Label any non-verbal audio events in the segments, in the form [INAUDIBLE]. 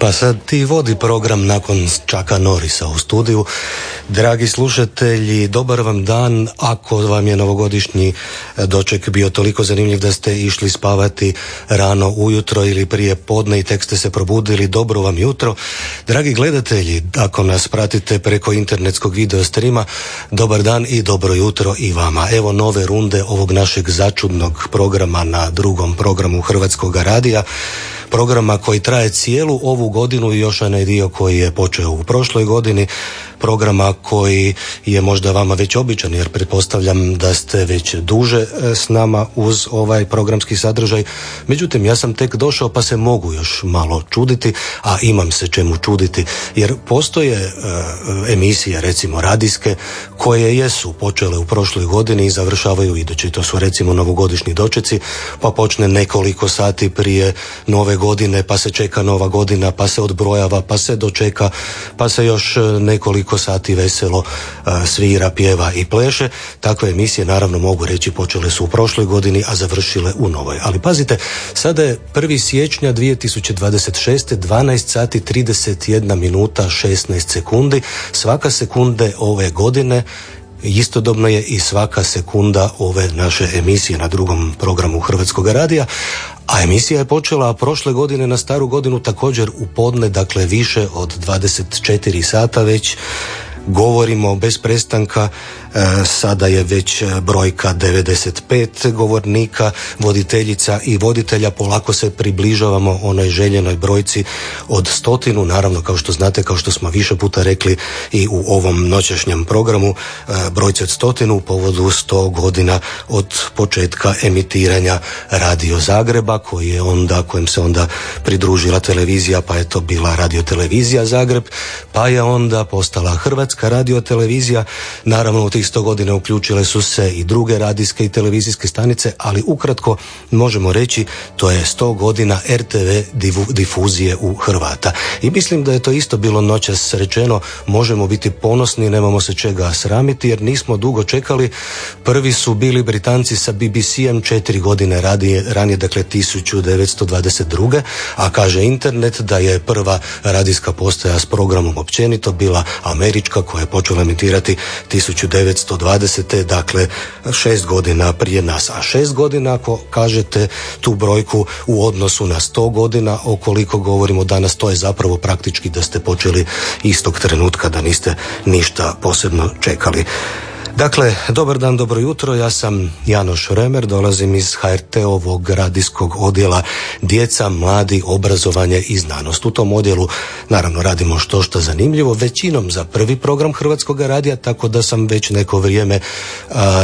Pa sad ti vodi program nakon Čaka Norisa u studiju. Dragi slušatelji, dobar vam dan. Ako vam je novogodišnji doček bio toliko zanimljiv da ste išli spavati rano ujutro ili prije podne i tek ste se probudili, dobro vam jutro. Dragi gledatelji, ako nas pratite preko internetskog video streama, dobar dan i dobro jutro i vama. Evo nove runde ovog našeg začudnog programa na drugom programu Hrvatskog radija programa koji traje cijelu ovu godinu i još onaj dio koji je počeo u prošloj godini programa koji je možda vama već običan jer pretpostavljam da ste već duže e, s nama uz ovaj programski sadržaj. Međutim, ja sam tek došao pa se mogu još malo čuditi, a imam se čemu čuditi jer postoje e, emisije recimo radijske koje jesu počele u prošloj godini i završavaju idući. To su recimo novogodišnji dočeci pa počne nekoliko sati prije nove godine pa se čeka nova godina pa se odbrojava pa se dočeka pa se još e, nekoliko nekoliko sati veselo svira, pjeva i pleše. Takve emisije naravno mogu reći počele su u prošloj godini, a završile u novoj. Ali pazite, sada je 1. siječnja 2026. 12 sati 31 minuta 16 sekundi. Svaka sekunde ove godine istodobno je i svaka sekunda ove naše emisije na drugom programu Hrvatskog radija, a emisija je počela prošle godine na staru godinu također u podne, dakle više od 24 sata već govorimo bez prestanka. E, sada je već e, brojka 95 govornika, voditeljica i voditelja, polako se približavamo onoj željenoj brojci od stotinu, naravno kao što znate, kao što smo više puta rekli i u ovom noćašnjem programu, e, brojci od stotinu u povodu 100 godina od početka emitiranja Radio Zagreba, koji je onda, kojem se onda pridružila televizija, pa je to bila radiotelevizija Zagreb, pa je onda postala Hrvatska radiotelevizija, naravno u tih sto godina uključile su se i druge radijske i televizijske stanice, ali ukratko možemo reći to je sto godina RTV difuzije u Hrvata. I mislim da je to isto bilo noćas rečeno, možemo biti ponosni, nemamo se čega sramiti jer nismo dugo čekali. Prvi su bili Britanci sa BBC-em četiri godine radije, ranije, dakle 1922. A kaže internet da je prva radijska postaja s programom općenito bila američka koja je počela emitirati 1900 1920. dakle šest godina prije nas. A šest godina ako kažete tu brojku u odnosu na sto godina o koliko govorimo danas, to je zapravo praktički da ste počeli istog trenutka da niste ništa posebno čekali. Dakle, dobar dan, dobro jutro, ja sam Janoš Remer, dolazim iz HRT-ovog radijskog odjela Djeca, mladi, obrazovanje i znanost. U tom odjelu naravno radimo što što zanimljivo, većinom za prvi program Hrvatskog radija, tako da sam već neko vrijeme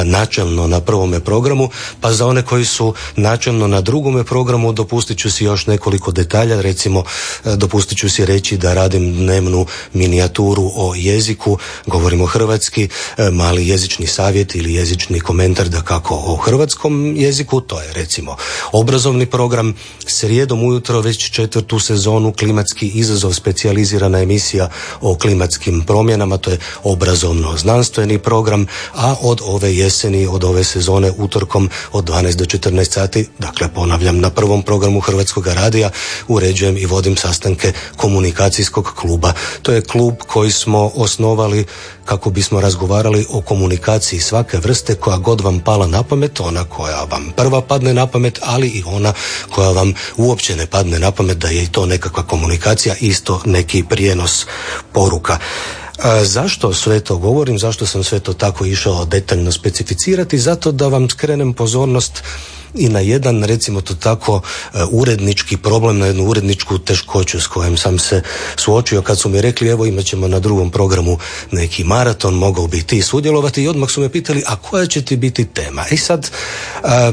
načelno na prvome programu, pa za one koji su načelno na drugome programu dopustit ću si još nekoliko detalja, recimo dopustit ću si reći da radim dnevnu minijaturu o jeziku, govorimo hrvatski, mali jezik jezični savjet ili jezični komentar da kako o hrvatskom jeziku, to je recimo obrazovni program, srijedom ujutro već četvrtu sezonu klimatski izazov specijalizirana emisija o klimatskim promjenama, to je obrazovno znanstveni program, a od ove jeseni, od ove sezone utorkom od 12 do 14 sati, dakle ponavljam na prvom programu Hrvatskog radija uređujem i vodim sastanke komunikacijskog kluba. To je klub koji smo osnovali kako bismo razgovarali o komunikaciji svake vrste koja god vam pala na pamet, ona koja vam prva padne na pamet, ali i ona koja vam uopće ne padne na pamet da je i to nekakva komunikacija, isto neki prijenos poruka. A zašto sve to govorim, zašto sam sve to tako išao detaljno specificirati? Zato da vam skrenem pozornost i na jedan, recimo to tako, e, urednički problem, na jednu uredničku teškoću s kojom sam se suočio kad su mi rekli evo imat ćemo na drugom programu neki maraton, mogao bi ti sudjelovati i odmah su me pitali a koja će ti biti tema? I sad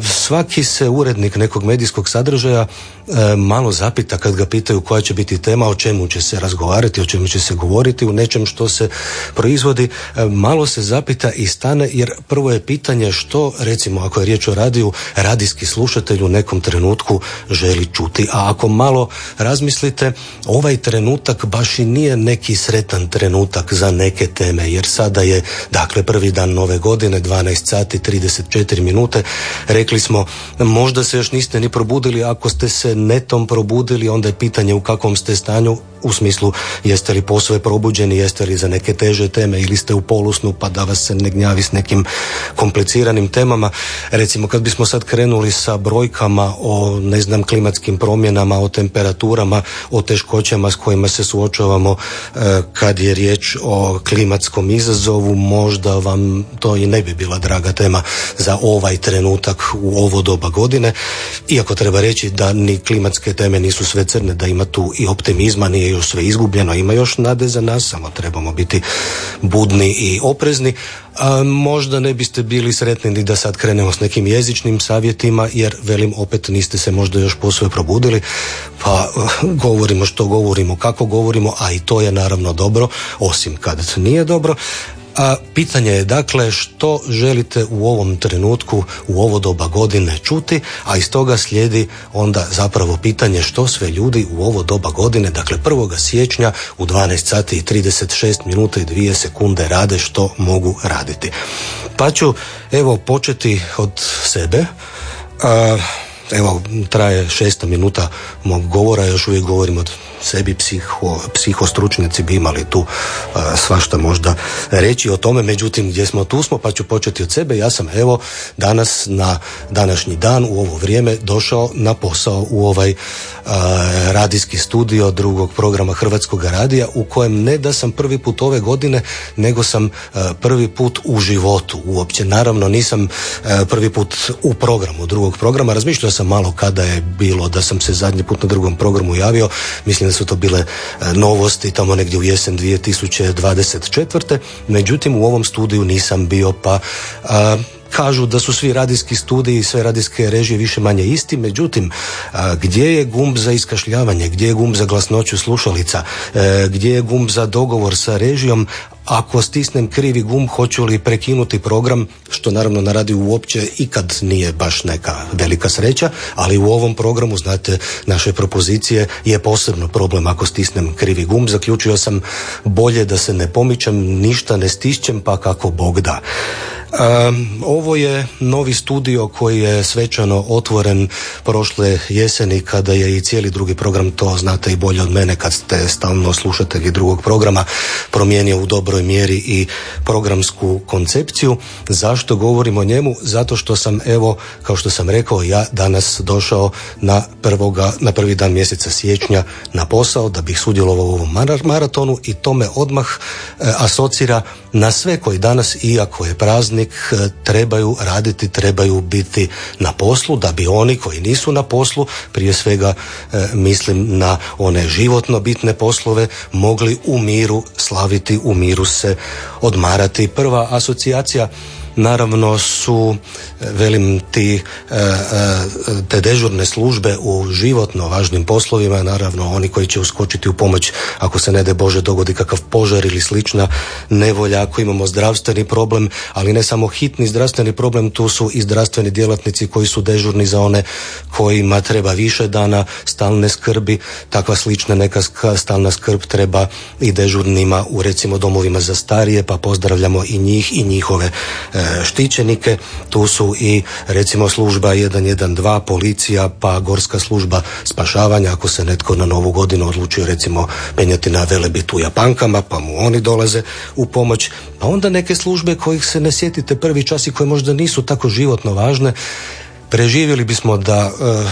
svaki se urednik nekog medijskog sadržaja e, malo zapita kad ga pitaju koja će biti tema, o čemu će se razgovarati, o čemu će se govoriti, u nečem što se proizvodi, e, malo se zapita i stane jer prvo je pitanje što, recimo ako je riječ o radiju, radijski slušatelj u nekom trenutku želi čuti. A ako malo razmislite, ovaj trenutak baš i nije neki sretan trenutak za neke teme, jer sada je, dakle, prvi dan nove godine, 12 sati 34 minute, rekli smo, možda se još niste ni probudili, ako ste se netom probudili, onda je pitanje u kakvom ste stanju, u smislu jeste li posve probuđeni, jeste li za neke teže teme ili ste u polusnu pa da vas se ne gnjavi s nekim kompliciranim temama. Recimo kad bismo sad krenuli sa brojkama o ne znam klimatskim promjenama, o temperaturama, o teškoćama s kojima se suočavamo e, kad je riječ o klimatskom izazovu, možda vam to i ne bi bila draga tema za ovaj trenutak u ovo doba godine. Iako treba reći da ni klimatske teme nisu sve crne, da ima tu i optimizma, nije još sve izgubljeno, ima još nade za nas, samo trebamo biti budni i oprezni. A možda ne biste bili sretni ni da sad krenemo s nekim jezičnim savjetima, jer velim opet niste se možda još posve probudili, pa [LAUGHS] govorimo što govorimo, kako govorimo, a i to je naravno dobro, osim kad nije dobro. A pitanje je dakle što želite u ovom trenutku, u ovo doba godine čuti, a iz toga slijedi onda zapravo pitanje što sve ljudi u ovo doba godine, dakle 1. siječnja u 12 sati i 36 minuta i 2 sekunde rade što mogu raditi. Pa ću evo početi od sebe. A, evo traje šesta minuta mog govora, još uvijek govorim od sebi psiho, psihostručnjaci bi imali tu svašta možda reći o tome, međutim gdje smo tu smo pa ću početi od sebe. Ja sam evo danas na današnji dan u ovo vrijeme došao na posao u ovaj radijski studio drugog programa Hrvatskog radija u kojem ne da sam prvi put ove godine nego sam prvi put u životu uopće. Naravno nisam prvi put u programu drugog programa. Razmišljao sam malo kada je bilo da sam se zadnji put na drugom programu javio. Mislim su to bile e, novosti tamo negdje u jesen 2024. Međutim, u ovom studiju nisam bio pa kažu da su svi radijski studiji i sve radijske režije više manje isti, međutim, gdje je gumb za iskašljavanje, gdje je gumb za glasnoću slušalica, e, gdje je gumb za dogovor sa režijom, ako stisnem krivi gumb hoću li prekinuti program, što naravno na radiju uopće ikad nije baš neka velika sreća, ali u ovom programu, znate, naše propozicije je posebno problem ako stisnem krivi gumb. Zaključio sam bolje da se ne pomičem, ništa ne stišćem, pa kako Bog da. Ovo je novi studio koji je svečano otvoren prošle jeseni kada je i cijeli drugi program, to znate i bolje od mene kad ste stalno slušatelji drugog programa, promijenio u dobroj mjeri i programsku koncepciju. Zašto govorim o njemu? Zato što sam evo, kao što sam rekao, ja danas došao na, prvoga, na prvi dan mjeseca siječnja na posao da bih sudjelovao u ovom maratonu i to me odmah e, asocira na sve koji danas, iako je praznik, E, trebaju raditi, trebaju biti na poslu, da bi oni koji nisu na poslu, prije svega e, mislim na one životno bitne poslove, mogli u miru slaviti, u miru se odmarati. Prva asocijacija naravno su velim ti e, e, te dežurne službe u životno važnim poslovima naravno oni koji će uskočiti u pomoć ako se ne de Bože dogodi kakav požar ili slična nevolja ako imamo zdravstveni problem ali ne samo hitni zdravstveni problem tu su i zdravstveni djelatnici koji su dežurni za one kojima treba više dana stalne skrbi. Takva slična neka stalna skrb treba i dežurnima u recimo domovima za starije pa pozdravljamo i njih i njihove štićenike, tu su i recimo služba 112, policija, pa gorska služba spašavanja, ako se netko na novu godinu odlučio recimo penjati na Velebitu u Japankama, pa mu oni dolaze u pomoć, pa onda neke službe kojih se ne sjetite prvi čas i koje možda nisu tako životno važne, Preživjeli bismo da e,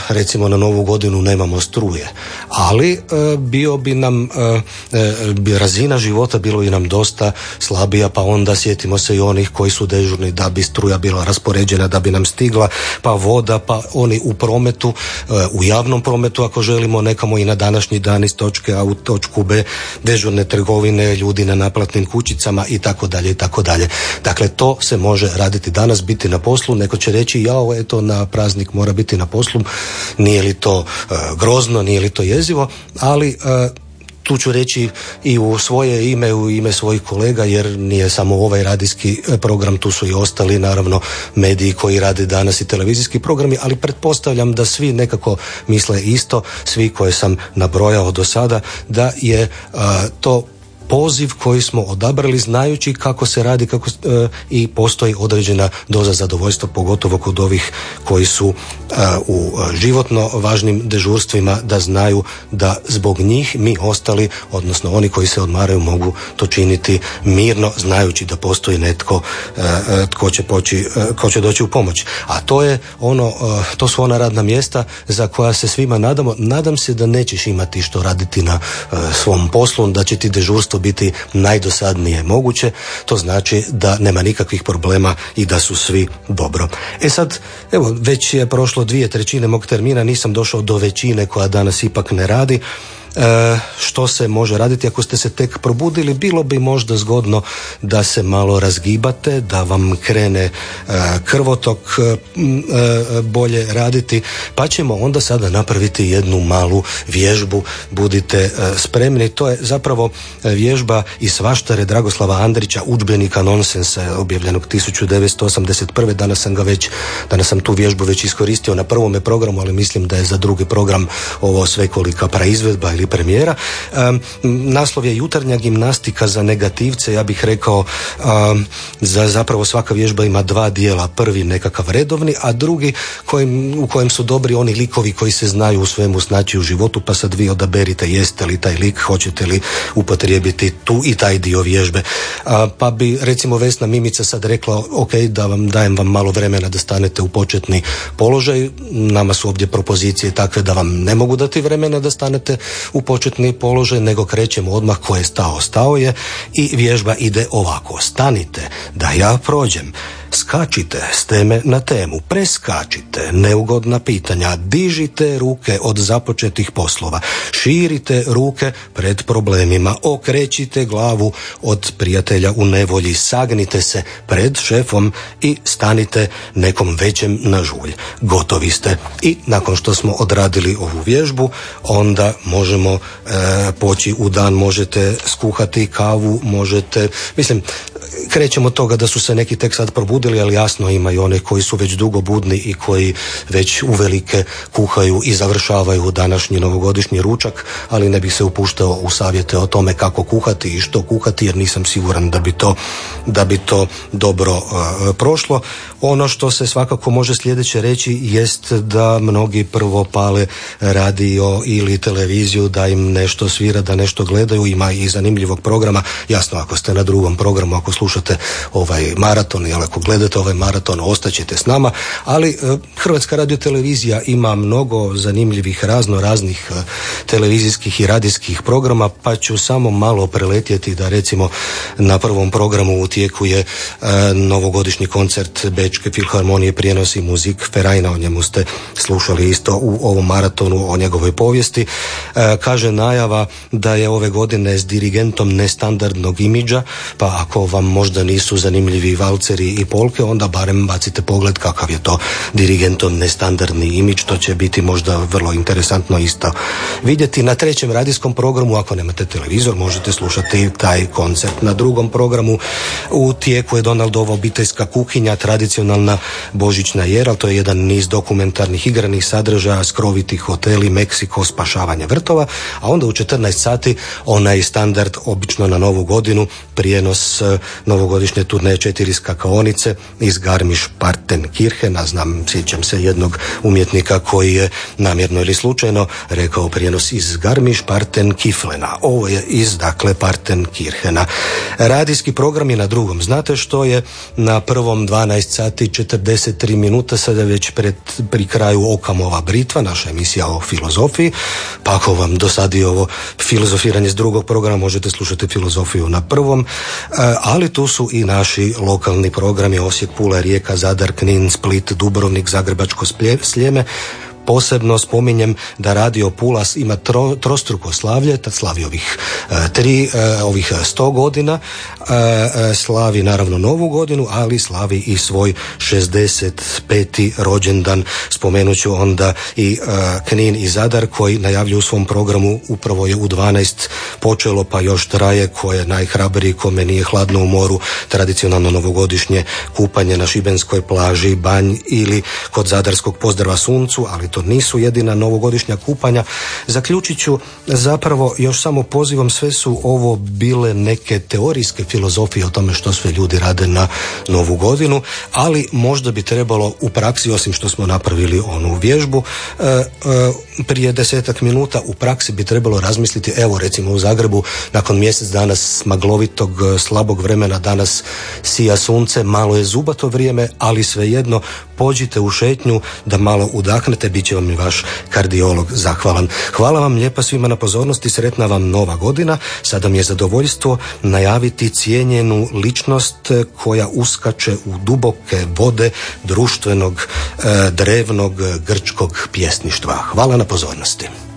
recimo na novu godinu nemamo struje, ali e, bio bi nam e, razina života bilo bi nam dosta slabija, pa onda sjetimo se i onih koji su dežurni da bi struja bila raspoređena, da bi nam stigla, pa voda, pa oni u prometu, u javnom prometu ako želimo nekamo i na današnji dan iz točke A u točku B, dežurne trgovine, ljudi na naplatnim kućicama i tako dalje i tako dalje. Dakle, to se može raditi danas, biti na poslu, neko će reći jao, eto na praznik mora biti na poslu, nije li to e, grozno, nije li to jezivo, ali e, tu ću reći i u svoje ime, u ime svojih kolega, jer nije samo ovaj radijski program, tu su i ostali naravno mediji koji rade danas i televizijski programi, ali pretpostavljam da svi nekako misle isto, svi koje sam nabrojao do sada, da je to poziv koji smo odabrali znajući kako se radi kako, e, i postoji određena doza zadovoljstva pogotovo kod ovih koji su e, u životno važnim dežurstvima da znaju da zbog njih mi ostali odnosno oni koji se odmaraju mogu to činiti mirno znajući da postoji netko e, tko će, poći, ko će doći u pomoć. A to je ono to su ona radna mjesta za koja se svima nadamo. Nadam se da nećeš imati što raditi na svom poslu da će ti dežurstvo biti najdosadnije moguće, to znači da nema nikakvih problema i da su svi dobro. E sad, evo, već je prošlo dvije trećine mog termina, nisam došao do većine koja danas ipak ne radi. E, što se može raditi ako ste se tek probudili bilo bi možda zgodno da se malo razgibate da vam krene e, krvotok e, bolje raditi pa ćemo onda sada napraviti jednu malu vježbu budite spremni to je zapravo vježba iz svaštare Dragoslava Andrića udžbenika nonsensa objavljenog 1981. danas sam ga već danas sam tu vježbu već iskoristio na prvome programu ali mislim da je za drugi program ovo svekolika praizvedba ili premijera. naslov je jutarnja gimnastika za negativce, ja bih rekao za zapravo svaka vježba ima dva dijela. Prvi nekakav redovni, a drugi kojim, u kojem su dobri oni likovi koji se znaju u svemu snaći u životu, pa sad vi odaberite jeste li taj lik, hoćete li upotrijebiti tu i taj dio vježbe. pa bi recimo Vesna Mimica sad rekla, ok, da vam dajem vam malo vremena da stanete u početni položaj. Nama su ovdje propozicije takve da vam ne mogu dati vremena da stanete u početni položaj, nego krećemo odmah ko je stao, stao je i vježba ide ovako. Stanite da ja prođem. Skačite s teme na temu, preskačite neugodna pitanja, dižite ruke od započetih poslova, širite ruke pred problemima, okrećite glavu od prijatelja u nevolji, sagnite se pred šefom i stanite nekom većem na žulj. Gotovi ste. I nakon što smo odradili ovu vježbu, onda možemo e, poći u dan, možete skuhati kavu, možete, mislim, krećemo od toga da su se neki tek sad probudili, ali jasno ima i one koji su već dugo budni i koji već uvelike kuhaju i završavaju današnji novogodišnji ručak, ali ne bih se upuštao u savjete o tome kako kuhati i što kuhati, jer nisam siguran da bi to, da bi to dobro uh, prošlo. Ono što se svakako može sljedeće reći jest da mnogi prvo pale radio ili televiziju, da im nešto svira, da nešto gledaju, ima i zanimljivog programa. Jasno, ako ste na drugom programu, ako slušate ovaj maraton ili ako gledate ovaj maraton, ostaćete s nama, ali e, Hrvatska radiotelevizija ima mnogo zanimljivih razno raznih e, televizijskih i radijskih programa, pa ću samo malo preletjeti da recimo na prvom programu u tijeku je e, novogodišnji koncert Bečke filharmonije prijenosi muzik Ferajna, o njemu ste slušali isto u ovom maratonu o njegovoj povijesti. kaže najava da je ove godine s dirigentom nestandardnog imidža, pa ako vam možda nisu zanimljivi valceri i polke, onda barem bacite pogled kakav je to dirigentom nestandardni imidž, to će biti možda vrlo interesantno isto vidjeti. Na trećem radijskom programu, ako nemate televizor, možete slušati taj koncert. Na drugom programu u tijeku je Donaldova obiteljska kuhinja, tradicionalna božićna jera, to je jedan niz dokumentarnih igranih sadržaja, skroviti hoteli, Meksiko, spašavanje vrtova, a onda u 14 sati onaj standard obično na novu godinu, prijenos novogodišnje turneje četiri skakaonice iz Garmiš Kirhena. Znam, sjećam se jednog umjetnika koji je namjerno ili slučajno rekao prijenos iz Garmiš Parten Kiflena. Ovo je iz, dakle, Parten Kirhena. Radijski program je na drugom. Znate što je na prvom 12 sati 43 minuta, sada već pred, pri kraju Okamova Britva, naša emisija o filozofiji. Pa ako vam dosadi ovo filozofiranje s drugog programa, možete slušati filozofiju na prvom. E, ali tu su i naši lokalni programi Osijek, Pula, Rijeka, Zadar, Knin, Split, Dubrovnik, Zagrebačko Sljeme, Posebno spominjem da Radio Pulas ima tro, trostruko slavlje, tad slavi ovih tri, ovih sto godina, slavi naravno novu godinu, ali slavi i svoj 65. rođendan. Spomenut ću onda i Knin i Zadar koji najavljuju u svom programu upravo je u 12 počelo pa još traje ko je najhrabriji kome nije hladno u moru tradicionalno novogodišnje kupanje na Šibenskoj plaži, banj ili kod Zadarskog pozdrava suncu, ali to nisu jedina novogodišnja kupanja. Zaključit ću zapravo još samo pozivom sve su ovo bile neke teorijske filozofije o tome što sve ljudi rade na novu godinu, ali možda bi trebalo u praksi, osim što smo napravili onu vježbu, e, e, prije desetak minuta u praksi bi trebalo razmisliti, evo recimo u Zagrebu nakon mjesec dana smaglovitog e, slabog vremena danas sija sunce, malo je zubato vrijeme, ali svejedno pođite u šetnju da malo udahnete, bit će vam i vaš kardiolog zahvalan. Hvala vam lijepa svima na pozornosti, sretna vam nova godina. Sada mi je zadovoljstvo najaviti cijenjenu ličnost koja uskače u duboke vode društvenog, e, drevnog, grčkog pjesništva. Hvala na pozornosti.